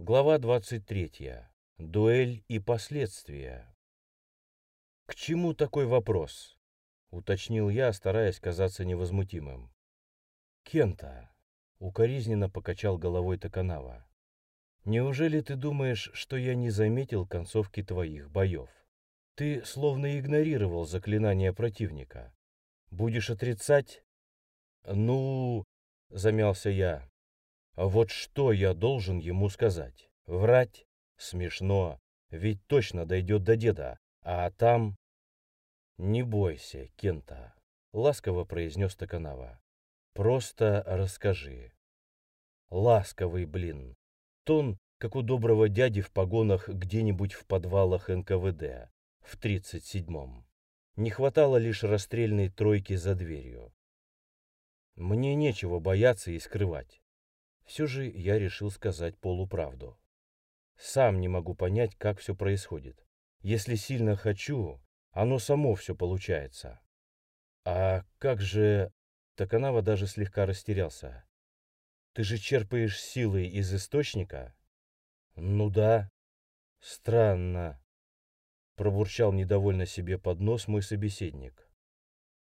Глава 23. Дуэль и последствия. «К чему такой вопрос?» — уточнил я, стараясь казаться невозмутимым. «Кента», — укоризненно покачал головой Токанава, — «неужели ты думаешь, что я не заметил концовки твоих боев? Ты словно игнорировал заклинание противника. Будешь отрицать?» «Ну...» — замялся я. А вот что я должен ему сказать? Врать? Смешно, ведь точно дойдет до деда, а там... «Не бойся, Кента», — ласково произнес Токанава. «Просто расскажи». Ласковый, блин. Тон, как у доброго дяди в погонах где-нибудь в подвалах НКВД в 37-м. Не хватало лишь расстрельной тройки за дверью. Мне нечего бояться и скрывать. Все же я решил сказать полуправду. Сам не могу понять, как все происходит. Если сильно хочу, оно само все получается. А как же... Токанава даже слегка растерялся. Ты же черпаешь силы из источника? Ну да. Странно. Пробурчал недовольно себе под нос мой собеседник.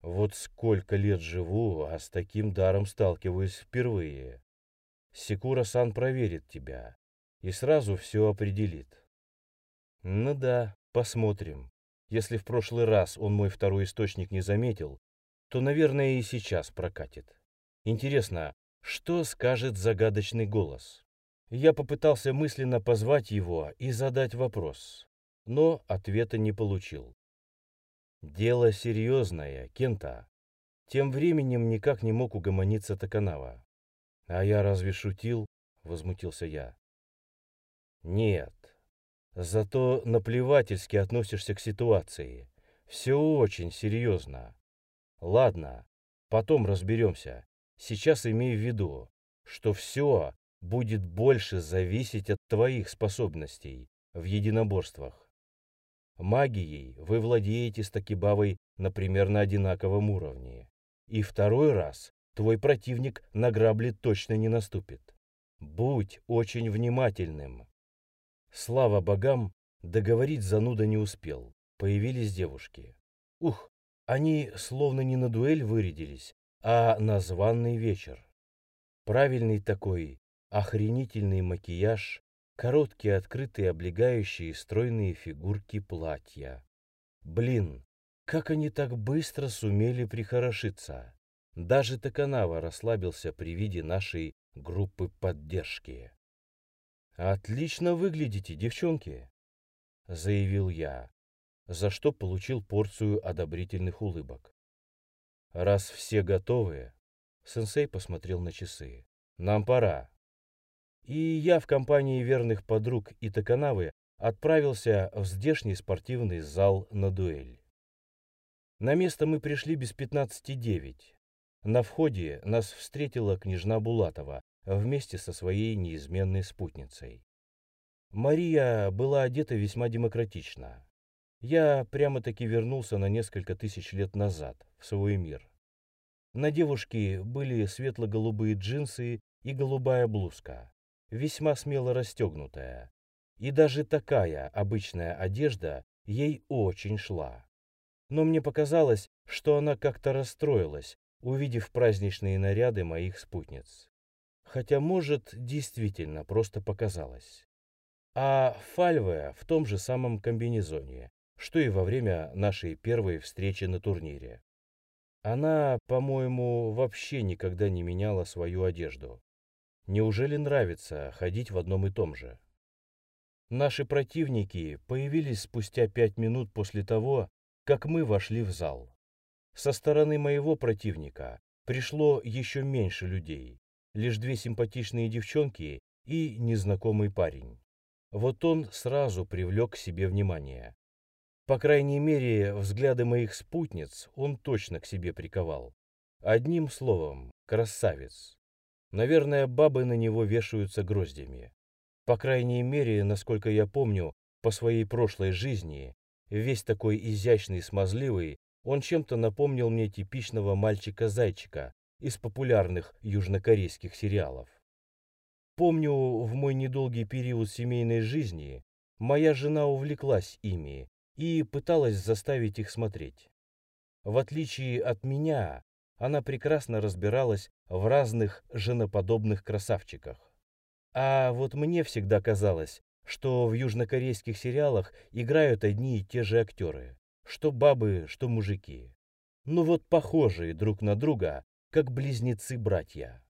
Вот сколько лет живу, а с таким даром сталкиваюсь впервые. Секура-сан проверит тебя и сразу все определит. Ну да, посмотрим. Если в прошлый раз он мой второй источник не заметил, то, наверное, и сейчас прокатит. Интересно, что скажет загадочный голос? Я попытался мысленно позвать его и задать вопрос, но ответа не получил. Дело серьезное, Кента. Тем временем никак не мог угомониться Токанава. «А я разве шутил?» — возмутился я. «Нет. Зато наплевательски относишься к ситуации. Все очень серьезно. Ладно, потом разберемся. Сейчас имей в виду, что все будет больше зависеть от твоих способностей в единоборствах. Магией вы владеете с Такибавой на примерно одинаковом уровне. И второй раз твой противник на грабли точно не наступит. Будь очень внимательным. Слава богам, договорить зануда не успел. Появились девушки. Ух, они словно не на дуэль вырядились, а на званный вечер. Правильный такой, охренительный макияж, короткие открытые облегающие стройные фигурки платья. Блин, как они так быстро сумели прихорошиться. Даже Токанава расслабился при виде нашей группы поддержки. «Отлично выглядите, девчонки!» — заявил я, за что получил порцию одобрительных улыбок. «Раз все готовы...» — сенсей посмотрел на часы. «Нам пора». И я в компании верных подруг и Токанавы отправился в здешний спортивный зал на дуэль. На место мы пришли без пятнадцати девять. На входе нас встретила княжна Булатова вместе со своей неизменной спутницей. Мария была одета весьма демократично. Я прямо-таки вернулся на несколько тысяч лет назад, в свой мир. На девушке были светло-голубые джинсы и голубая блузка, весьма смело расстегнутая. И даже такая обычная одежда ей очень шла. Но мне показалось, что она как-то расстроилась, увидев праздничные наряды моих спутниц. Хотя, может, действительно просто показалось. А Фальве в том же самом комбинезоне, что и во время нашей первой встречи на турнире. Она, по-моему, вообще никогда не меняла свою одежду. Неужели нравится ходить в одном и том же? Наши противники появились спустя пять минут после того, как мы вошли в зал. Со стороны моего противника пришло еще меньше людей, лишь две симпатичные девчонки и незнакомый парень. Вот он сразу привлек к себе внимание. По крайней мере, взгляды моих спутниц он точно к себе приковал. Одним словом, красавец. Наверное, бабы на него вешаются гроздями. По крайней мере, насколько я помню, по своей прошлой жизни, весь такой изящный смазливый, он чем-то напомнил мне типичного мальчика-зайчика из популярных южнокорейских сериалов. Помню, в мой недолгий период семейной жизни моя жена увлеклась ими и пыталась заставить их смотреть. В отличие от меня, она прекрасно разбиралась в разных женоподобных красавчиках. А вот мне всегда казалось, что в южнокорейских сериалах играют одни и те же актеры, что бабы, что мужики. Ну вот похожие друг на друга, как близнецы-братья.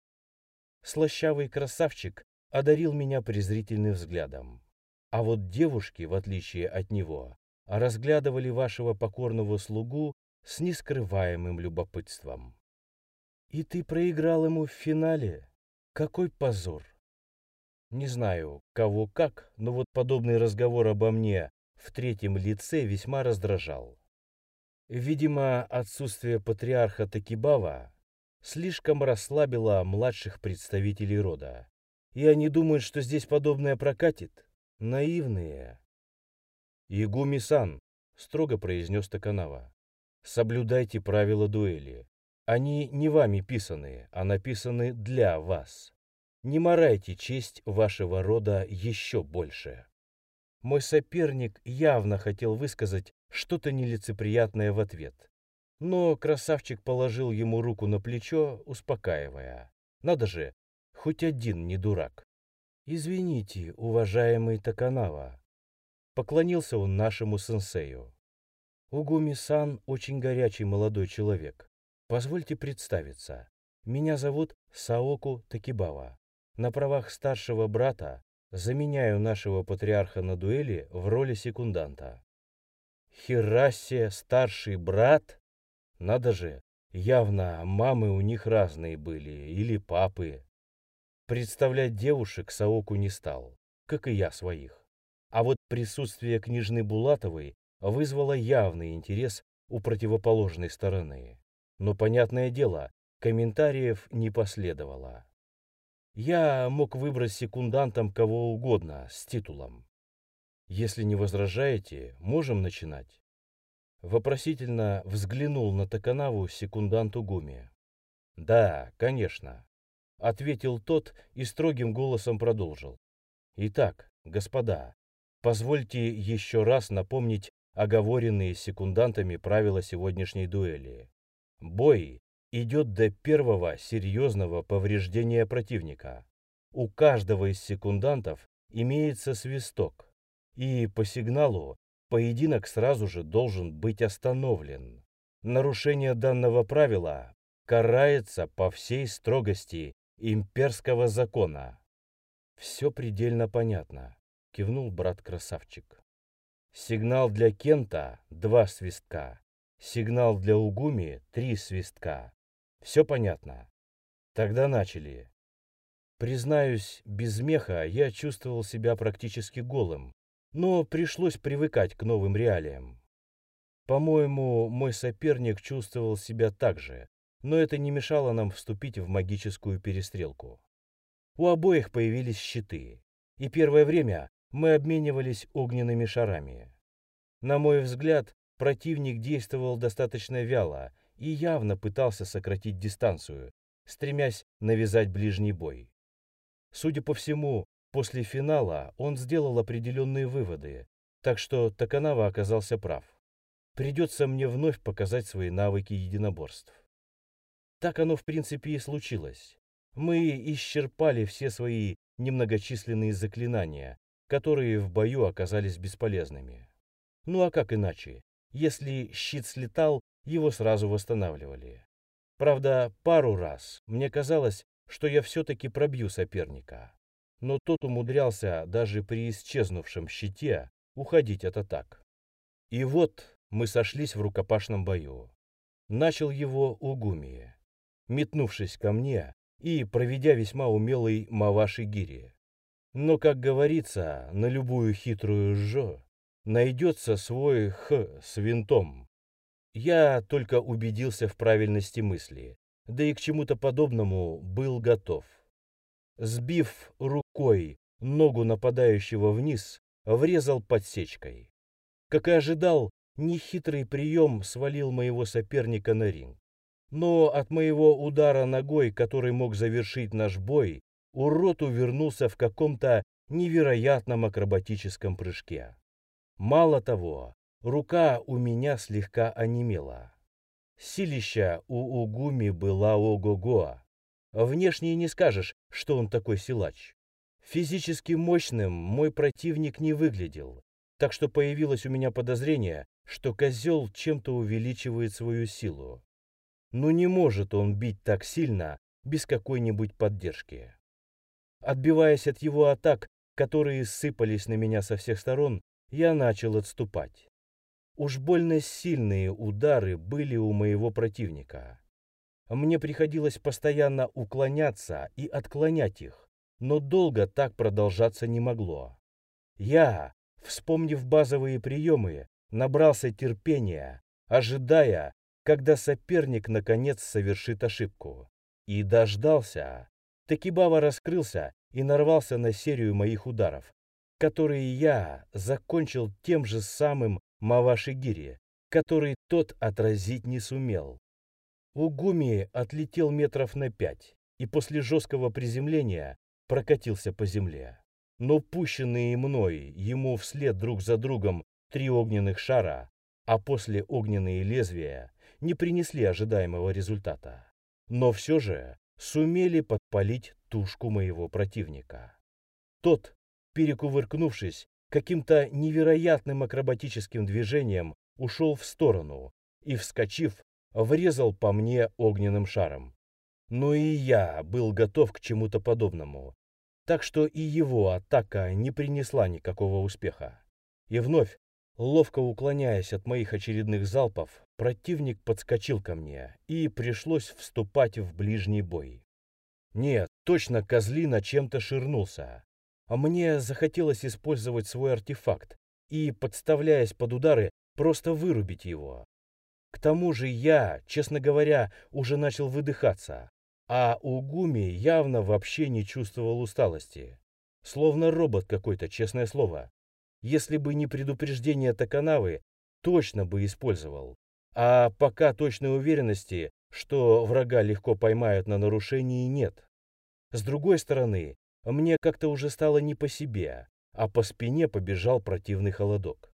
Слащавый красавчик одарил меня презрительным взглядом. А вот девушки, в отличие от него, разглядывали вашего покорного слугу с нескрываемым любопытством. И ты проиграл ему в финале? Какой позор! Не знаю, кого как, но вот подобный разговор обо мне в третьем лице весьма раздражал. Видимо, отсутствие патриарха Такибава слишком расслабило младших представителей рода. И они думают, что здесь подобное прокатит. Наивные. «Игуми-сан», — строго произнес Таканава, — «соблюдайте правила дуэли. Они не вами писаны, а написаны для вас. Не морайте честь вашего рода еще больше». Мой соперник явно хотел высказать что-то нелицеприятное в ответ. Но красавчик положил ему руку на плечо, успокаивая. Надо же, хоть один не дурак. «Извините, уважаемый Таканава». Поклонился он нашему сенсею. Угуми-сан очень горячий молодой человек. Позвольте представиться. Меня зовут Саоку Такибава. На правах старшего брата Заменяю нашего патриарха на дуэли в роли секунданта. Херасия старший брат? Надо же, явно мамы у них разные были, или папы. Представлять девушек Саоку не стал, как и я своих. А вот присутствие княжны Булатовой вызвало явный интерес у противоположной стороны. Но, понятное дело, комментариев не последовало. Я мог выбрать секундантом кого угодно с титулом. Если не возражаете, можем начинать. Вопросительно взглянул на Токанаву секундант Угуми. «Да, конечно», — ответил тот и строгим голосом продолжил. «Итак, господа, позвольте еще раз напомнить оговоренные секундантами правила сегодняшней дуэли. Бой идет до первого серьезного повреждения противника. У каждого из секундантов имеется свисток, и по сигналу поединок сразу же должен быть остановлен. Нарушение данного правила карается по всей строгости имперского закона. Все предельно понятно, кивнул брат-красавчик. Сигнал для Кента – два свистка. Сигнал для Угуми – три свистка. Все понятно. Тогда начали. Признаюсь, без меха я чувствовал себя практически голым, но пришлось привыкать к новым реалиям. По-моему, мой соперник чувствовал себя так же, но это не мешало нам вступить в магическую перестрелку. У обоих появились щиты, и первое время мы обменивались огненными шарами. На мой взгляд, противник действовал достаточно вяло и явно пытался сократить дистанцию, стремясь навязать ближний бой. Судя по всему, после финала он сделал определенные выводы, так что Таканава оказался прав. Придется мне вновь показать свои навыки единоборств. Так оно в принципе и случилось. Мы исчерпали все свои немногочисленные заклинания, которые в бою оказались бесполезными. Ну а как иначе? Если щит слетал, его сразу восстанавливали. Правда, пару раз мне казалось, что я все-таки пробью соперника. Но тот умудрялся даже при исчезнувшем щите уходить от атак. И вот мы сошлись в рукопашном бою. Начал его Угуми, метнувшись ко мне и проведя весьма умелый Маваши Гири. Но, как говорится, на любую хитрую жо найдется свой х с винтом. Я только убедился в правильности мысли, да и к чему-то подобному был готов. Сбив рукой ногу нападающего вниз, врезал подсечкой. Как и ожидал, нехитрый прием свалил моего соперника на ринг. Но от моего удара ногой, который мог завершить наш бой, урод увернулся в каком-то невероятном акробатическом прыжке. Мало того, рука у меня слегка онемела. Силища у Угуми была ого-го. Внешне не скажешь, что он такой силач. Физически мощным мой противник не выглядел, так что появилось у меня подозрение, что козел чем-то увеличивает свою силу. Но не может он бить так сильно, без какой-нибудь поддержки. Отбиваясь от его атак, которые сыпались на меня со всех сторон, я начал отступать. Уж больно сильные удары были у моего противника. Мне приходилось постоянно уклоняться и отклонять их, но долго так продолжаться не могло. Я, вспомнив базовые приемы, набрался терпения, ожидая, когда соперник наконец совершит ошибку. И дождался. Такибава раскрылся и нарвался на серию моих ударов, которые я закончил тем же самым Мавашигири, который тот отразить не сумел. Угуми отлетел метров на пять и после жесткого приземления прокатился по земле. Но пущенные мной ему вслед друг за другом три огненных шара, а после огненные лезвия не принесли ожидаемого результата. Но все же сумели подпалить тушку моего противника. Тот, перекувыркнувшись, каким-то невероятным акробатическим движением ушел в сторону и, вскочив, врезал по мне огненным шаром. Но и я был готов к чему-то подобному, так что и его атака не принесла никакого успеха. И вновь, ловко уклоняясь от моих очередных залпов, противник подскочил ко мне, и пришлось вступать в ближний бой. Нет, точно козлина чем-то ширнулся, а мне захотелось использовать свой артефакт и, подставляясь под удары, просто вырубить его. К тому же я, честно говоря, уже начал выдыхаться, а у Гуми явно вообще не чувствовал усталости. Словно робот какой-то, честное слово. Если бы не предупреждение Таканавы, точно бы использовал. А пока точной уверенности, что врага легко поймают на нарушении, нет. С другой стороны, мне как-то уже стало не по себе, а по спине побежал противный холодок.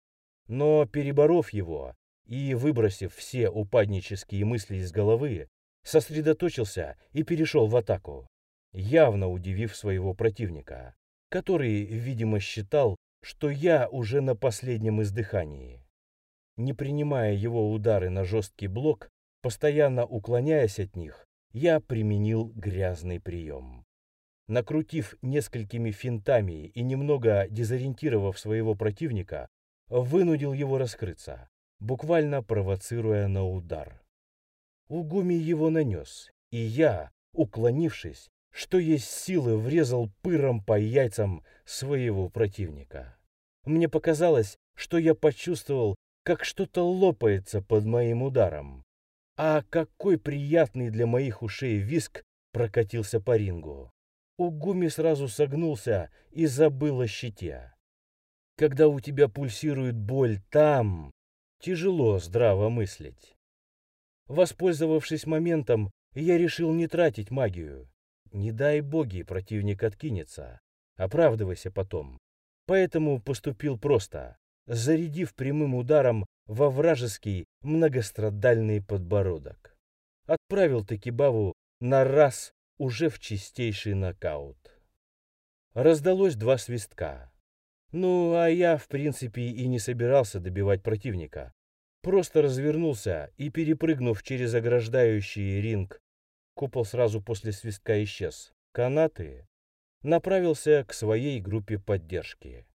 Но, переборов его и выбросив все упаднические мысли из головы, сосредоточился и перешел в атаку, явно удивив своего противника, который, видимо, считал, что я уже на последнем издыхании. Не принимая его удары на жесткий блок, постоянно уклоняясь от них, я применил грязный прием накрутив несколькими финтами и немного дезориентировав своего противника, вынудил его раскрыться, буквально провоцируя на удар. Угуми его нанес, и я, уклонившись, что есть силы, врезал пыром по яйцам своего противника. Мне показалось, что я почувствовал, как что-то лопается под моим ударом. А какой приятный для моих ушей виск прокатился по рингу. Угуми сразу согнулся и забыл о щите. Когда у тебя пульсирует боль там, тяжело здраво мыслить. Воспользовавшись моментом, я решил не тратить магию. Не дай боги, противник откинется. Оправдывайся потом. Поэтому поступил просто, зарядив прямым ударом во вражеский многострадальный подбородок. Отправил Такибаву на раз уже в чистейший нокаут. Раздалось два свистка. Ну, а я, в принципе, и не собирался добивать противника. Просто развернулся и, перепрыгнув через ограждающий ринг, купол сразу после свистка исчез, канаты, направился к своей группе поддержки.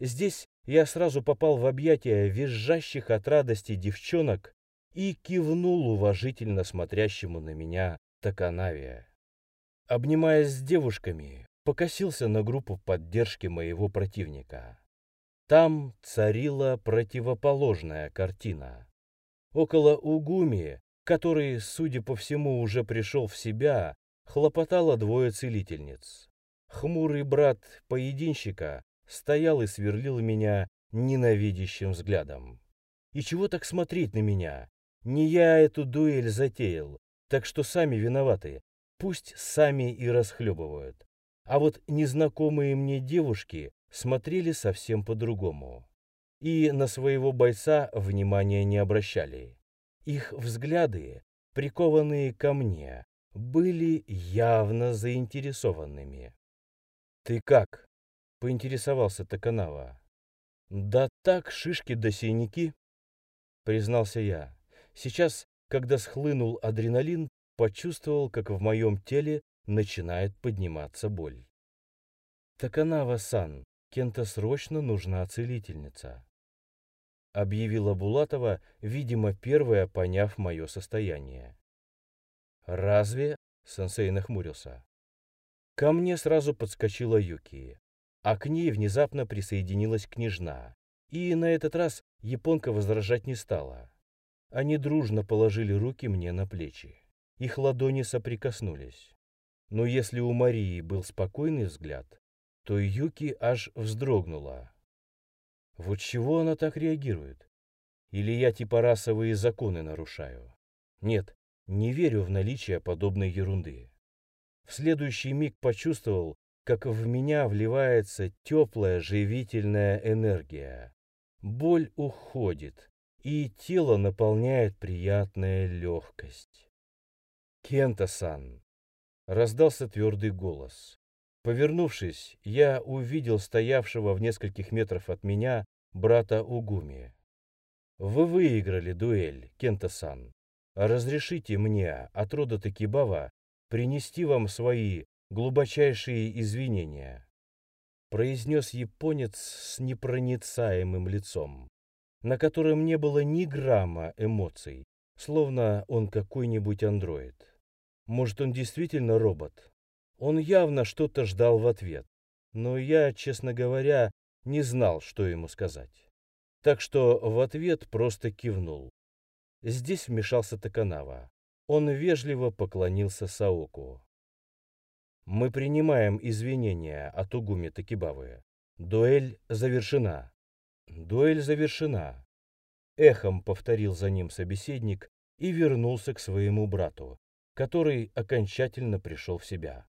Здесь я сразу попал в объятия визжащих от радости девчонок и кивнул уважительно смотрящему на меня Таканавия обнимаясь с девушками, покосился на группу поддержки моего противника. Там царила противоположная картина. Около Угуми, который, судя по всему, уже пришел в себя, хлопотало двое целительниц. Хмурый брат поединщика стоял и сверлил меня ненавидящим взглядом. И чего так смотреть на меня? Не я эту дуэль затеял, так что сами виноваты, Пусть сами и расхлебывают. А вот незнакомые мне девушки смотрели совсем по-другому. И на своего бойца внимания не обращали. Их взгляды, прикованные ко мне, были явно заинтересованными. «Ты как?» — поинтересовался Токанава. «Да так, шишки да синяки», — признался я. Сейчас, когда схлынул адреналин, почувствовал, как в моем теле начинает подниматься боль. «Токанава-сан, Кента срочно нужна целительница», — объявила Булатова, видимо, первая поняв мое состояние. «Разве?» — сенсей нахмурился. Ко мне сразу подскочила Юки, а к ней внезапно присоединилась княжна, и на этот раз японка возражать не стала. Они дружно положили руки мне на плечи. Их ладони соприкоснулись. Но если у Марии был спокойный взгляд, то Юки аж вздрогнула. Вот чего она так реагирует? Или я типа расовые законы нарушаю? Нет, не верю в наличие подобной ерунды. В следующий миг почувствовал, как в меня вливается теплая живительная энергия. Боль уходит, и тело наполняет приятная легкость. «Кента-сан!» — раздался твердый голос. Повернувшись, я увидел стоявшего в нескольких метрах от меня брата Угуми. «Вы выиграли дуэль, Кента-сан. Разрешите мне от рода Такибава принести вам свои глубочайшие извинения», произнес японец с непроницаемым лицом, на котором не было ни грамма эмоций, словно он какой-нибудь андроид. Может, он действительно робот? Он явно что-то ждал в ответ, но я, честно говоря, не знал, что ему сказать. Так что в ответ просто кивнул. Здесь вмешался Таканава. Он вежливо поклонился Саоку. «Мы принимаем извинения от Угуми Такибавы. Дуэль завершена». «Дуэль завершена», — эхом повторил за ним собеседник и вернулся к своему брату, который окончательно пришел в себя.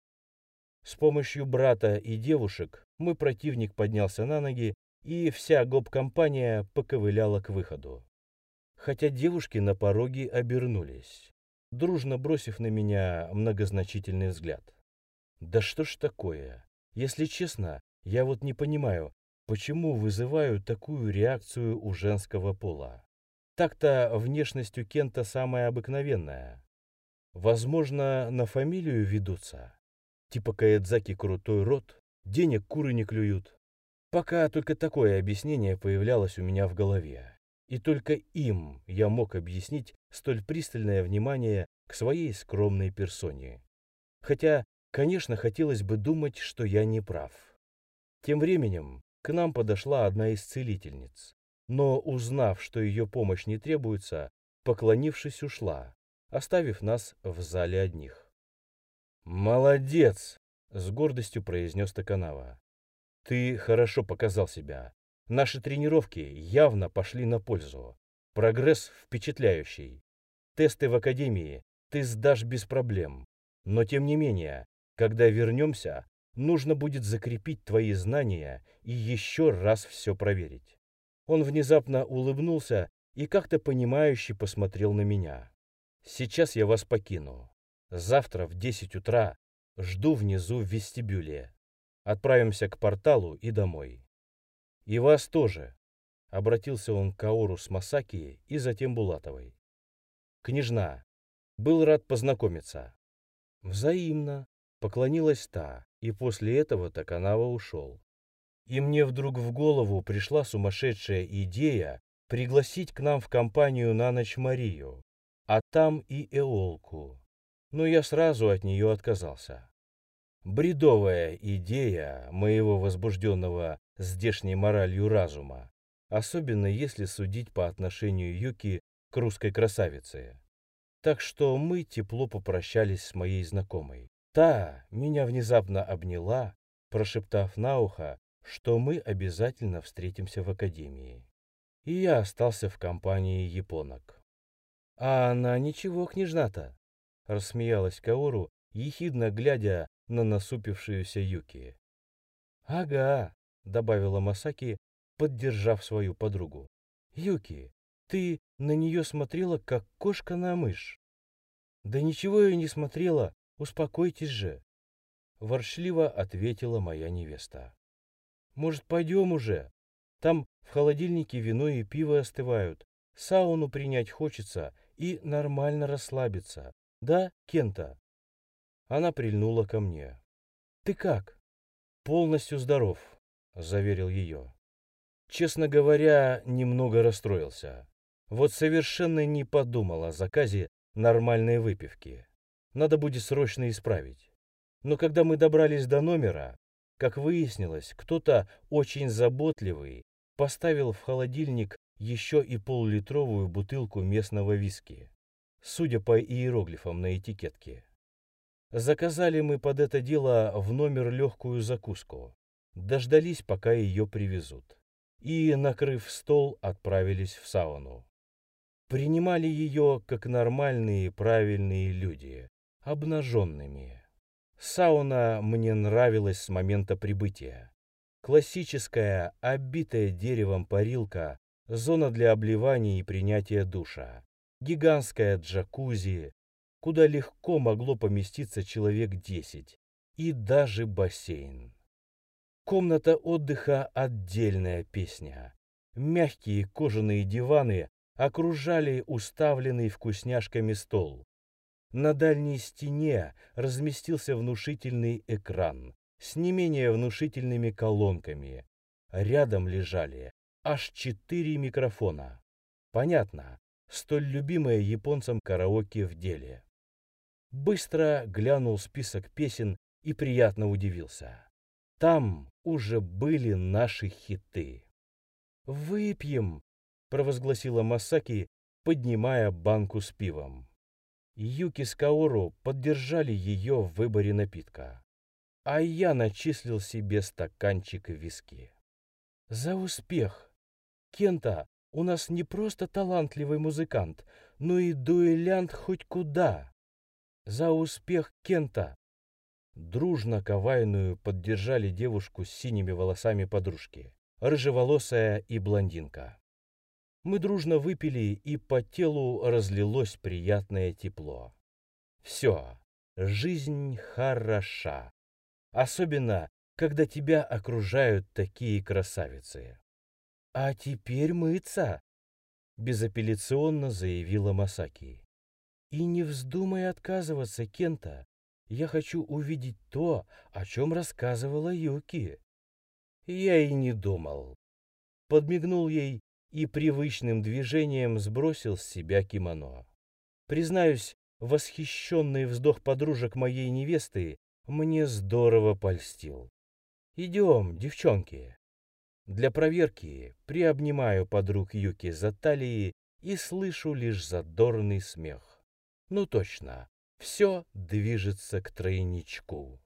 С помощью брата и девушек мой противник поднялся на ноги, и вся гоп-компания поковыляла к выходу хотя девушки на пороге обернулись, дружно бросив на меня многозначительный взгляд. Да что ж такое? Если честно, я вот не понимаю, почему вызываю такую реакцию у женского пола. Так-то внешность у Кента самая обыкновенная. Возможно, на фамилию ведутся. Типа Каэдзаки крутой род, денег куры не клюют. Пока только такое объяснение появлялось у меня в голове. И только им я мог объяснить столь пристальное внимание к своей скромной персоне. Хотя, конечно, хотелось бы думать, что я не прав. Тем временем к нам подошла одна из целительниц, но, узнав, что ее помощь не требуется, поклонившись, ушла, оставив нас в зале одних. «Молодец!» — с гордостью произнес Токанава. «Ты хорошо показал себя, Наши тренировки явно пошли на пользу. Прогресс впечатляющий. Тесты в академии ты сдашь без проблем. Но тем не менее, когда вернемся, нужно будет закрепить твои знания и еще раз все проверить. Он внезапно улыбнулся и как-то понимающе посмотрел на меня. Сейчас я вас покину. Завтра в 10 утра жду внизу в вестибюле. Отправимся к порталу и домой. «И вас тоже», — обратился он к Каору с Масаки и затем Булатовой. «Княжна, был рад познакомиться». «Взаимно», — поклонилась та, и после этого Таканава ушел. И мне вдруг в голову пришла сумасшедшая идея пригласить к нам в компанию на ночь Марию, а там и Эолку. Но я сразу от нее отказался. Бредовая идея моего возбужденного здешней моралью разума, особенно если судить по отношению Юки к русской красавице. Так что мы тепло попрощались с моей знакомой. Та меня внезапно обняла, прошептав на ухо, что мы обязательно встретимся в академии. И я остался в компании японок. «А она ничего, княжна-то!» — рассмеялась Каору, ехидно глядя на насупившуюся Юки. «Ага», — добавила Масаки, поддержав свою подругу. «Юки, ты на нее смотрела, как кошка на мышь». «Да ничего я не смотрела, успокойтесь же», — воршливо ответила моя невеста. «Может, пойдем уже? Там в холодильнике вино и пиво остывают. Сауну принять хочется и нормально расслабиться. Да, Кента?» Она прильнула ко мне. «Ты как?» «Полностью здоров», — заверил ее. Честно говоря, немного расстроился. Вот совершенно не подумал о заказе нормальной выпивки. Надо будет срочно исправить. Но когда мы добрались до номера, как выяснилось, кто-то очень заботливый поставил в холодильник еще и поллитровую бутылку местного виски, судя по иероглифам на этикетке. Заказали мы под это дело в номер легкую закуску. Дождались, пока ее привезут. И, накрыв стол, отправились в сауну. Принимали ее как нормальные правильные люди, обнаженными. Сауна мне нравилась с момента прибытия. Классическая, оббитая деревом парилка, зона для обливания и принятия душа, гигантская джакузи, куда легко могло поместиться человек десять, и даже бассейн. Комната отдыха – отдельная песня. Мягкие кожаные диваны окружали уставленный вкусняшками стол. На дальней стене разместился внушительный экран с не менее внушительными колонками. Рядом лежали аж четыре микрофона. Понятно, столь любимое японцам караоке в деле. Быстро глянул список песен и приятно удивился. Там уже были наши хиты. «Выпьем!» – провозгласила Масаки, поднимая банку с пивом. Юки с Каору поддержали ее в выборе напитка, а я начислил себе стаканчик виски. «За успех! Кента, у нас не просто талантливый музыкант, но и дуэлянт хоть куда!» За успех Кента! Дружно Кавайную поддержали девушку с синими волосами подружки, рыжеволосая и блондинка. Мы дружно выпили, и по телу разлилось приятное тепло. Все, жизнь хороша. Особенно, когда тебя окружают такие красавицы. «А теперь мыться!» – безапелляционно заявила Масаки. И не вздумай отказываться, Кента. Я хочу увидеть то, о чем рассказывала Юки. Я и не думал. Подмигнул ей и привычным движением сбросил с себя кимоно. Признаюсь, восхищенный вздох подружек моей невесты мне здорово польстил. «Идем, девчонки». Для проверки приобнимаю подруг Юки за талии и слышу лишь задорный смех. Ну точно, все движется к тройничку.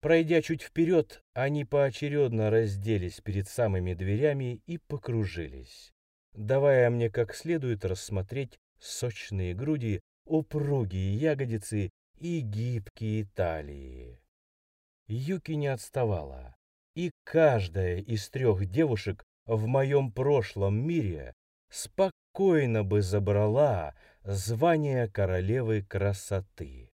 Пройдя чуть вперед, они поочередно разделись перед самыми дверями и покружились, давая мне как следует рассмотреть сочные груди, упругие ягодицы и гибкие талии. Юки не отставала, и каждая из трех девушек в моем прошлом мире спокойно бы забрала звание королевы красоты.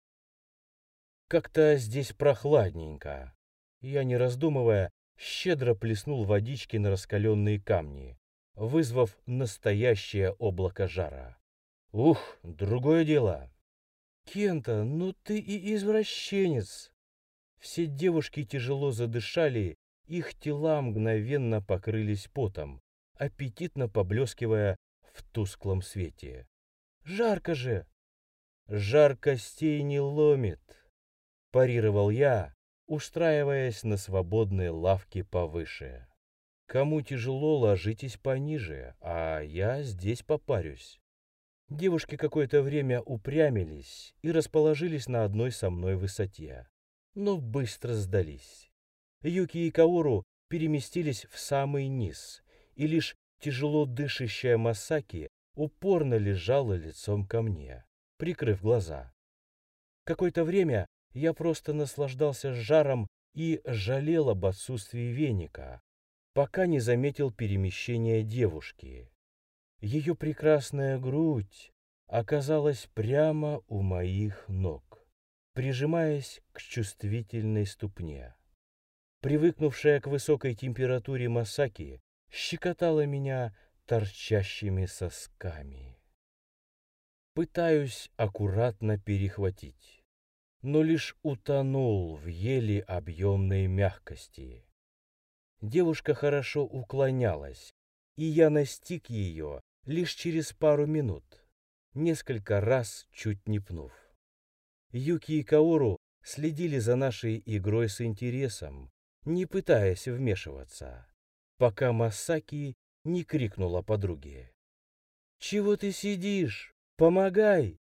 Как-то здесь прохладненько. Я, не раздумывая, щедро плеснул водички на раскаленные камни, вызвав настоящее облако жара. Ух, другое дело. Кента, ну ты и извращенец. Все девушки тяжело задышали, их тела мгновенно покрылись потом, аппетитно поблескивая в тусклом свете. Жарко же. Жар костей не ломит, парировал я, устраиваясь на свободной лавке повыше. Кому тяжело, ложитесь пониже, а я здесь попарюсь. Девушки какое-то время упрямились и расположились на одной со мной высоте, но быстро сдались. Юки и Каору переместились в самый низ, и лишь тяжело дышащая Масаки упорно лежала лицом ко мне, прикрыв глаза. Какое-то время Я просто наслаждался жаром и жалел об отсутствии веника, пока не заметил перемещения девушки. Ее прекрасная грудь оказалась прямо у моих ног, прижимаясь к чувствительной ступне. Привыкнувшая к высокой температуре Масаки щекотала меня торчащими сосками. Пытаюсь аккуратно перехватить, но лишь утонул в еле объемной мягкости. Девушка хорошо уклонялась, и я настиг ее лишь через пару минут, несколько раз чуть не пнув. Юки и Каору следили за нашей игрой с интересом, не пытаясь вмешиваться, пока Масаки не крикнула подруге. «Чего ты сидишь? Помогай!»